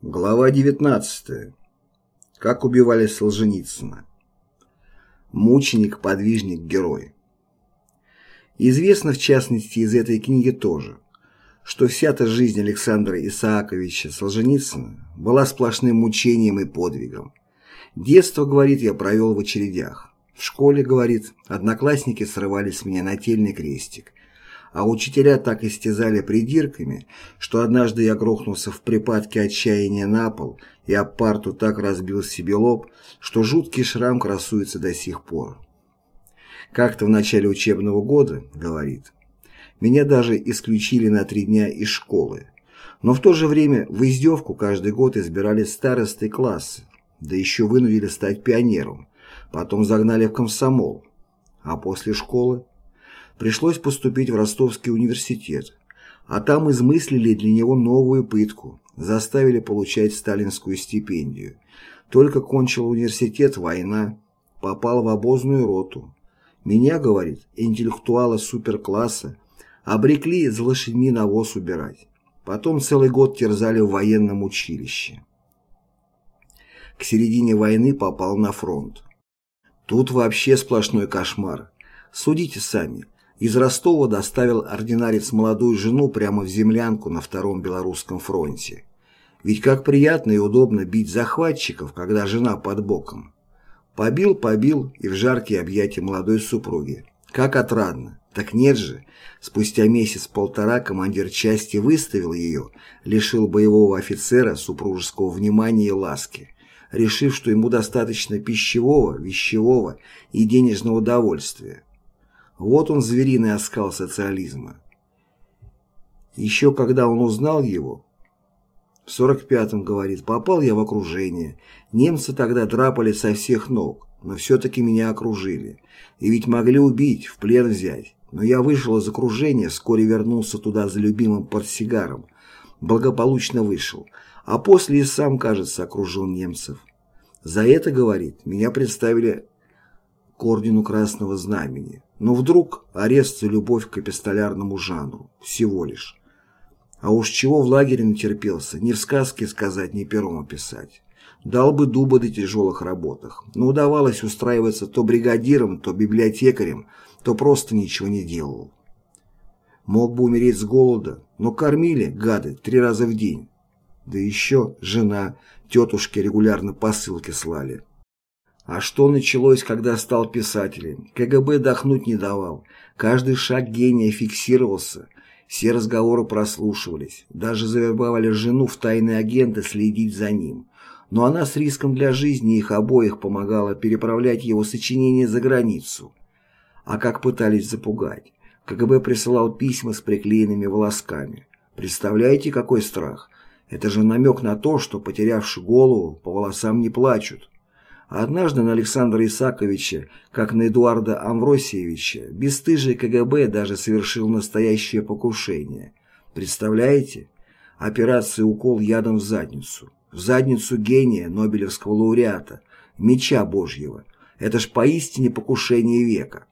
Глава 19. Как убивали Солженицына. Мученик, подвижник, герой. Известно, в частности, из этой книги тоже, что вся-то жизнь Александра Исааковича Солженицына была сплошным мучением и подвигом. Детство, говорит, я провел в очередях. В школе, говорит, одноклассники срывали с меня нательный крестик, а учителя так истязали придирками, что однажды я грохнулся в припадке отчаяния на пол и об парту так разбил себе лоб, что жуткий шрам красуется до сих пор. Как-то в начале учебного года, говорит, меня даже исключили на три дня из школы, но в то же время в издевку каждый год избирали старосты классы, да еще вынудили стать пионером, потом загнали в комсомол, а после школы пришлось поступить в Ростовский университет, а там измыслили для него новую пытку, заставили получать сталинскую стипендию. Только кончил университет война, попал в обозную роту. Меня, говорит, интеллектуала суперкласса, обрекли за лошадьми навоз убирать. Потом целый год терзали в военном училище. К середине войны попал на фронт. Тут вообще сплошной кошмар. Судите сами. Из Ростова доставил ординарец молодую жену прямо в землянку на Втором Белорусском фронте. Ведь как приятно и удобно бить захватчиков, когда жена под боком. Побил, побил и в жаркие объятия молодой супруги. Как отрадно. Так нет же. Спустя месяц-полтора командир части выставил ее, лишил боевого офицера супружеского внимания и ласки, решив, что ему достаточно пищевого, вещевого и денежного удовольствия. Вот он звериный оскал социализма. Еще когда он узнал его, в 45-м, говорит, попал я в окружение. Немцы тогда драпали со всех ног, но все-таки меня окружили. И ведь могли убить, в плен взять. Но я вышел из окружения, вскоре вернулся туда за любимым портсигаром. Благополучно вышел. А после и сам, кажется, окружил немцев. За это, говорит, меня представили к ордену Красного Знамени. Но вдруг арест за любовь к эпистолярному жанру. Всего лишь. А уж чего в лагере натерпелся, ни в сказке сказать, ни пером описать. Дал бы дуба до тяжелых работах, но удавалось устраиваться то бригадиром, то библиотекарем, то просто ничего не делал. Мог бы умереть с голода, но кормили, гады, три раза в день. Да еще жена, тетушки регулярно посылки слали. А что началось, когда стал писателем? КГБ дохнуть не давал. Каждый шаг гения фиксировался. Все разговоры прослушивались. Даже завербовали жену в тайные агенты следить за ним. Но она с риском для жизни их обоих помогала переправлять его сочинения за границу. А как пытались запугать? КГБ присылал письма с приклеенными волосками. Представляете, какой страх? Это же намек на то, что, потерявши голову, по волосам не плачут. Однажды на Александра Исаковича, как на Эдуарда Амвросиевича, бесстыжий КГБ даже совершил настоящее покушение. Представляете? Операция «Укол ядом в задницу». В задницу гения, Нобелевского лауреата, меча Божьего. Это ж поистине покушение века.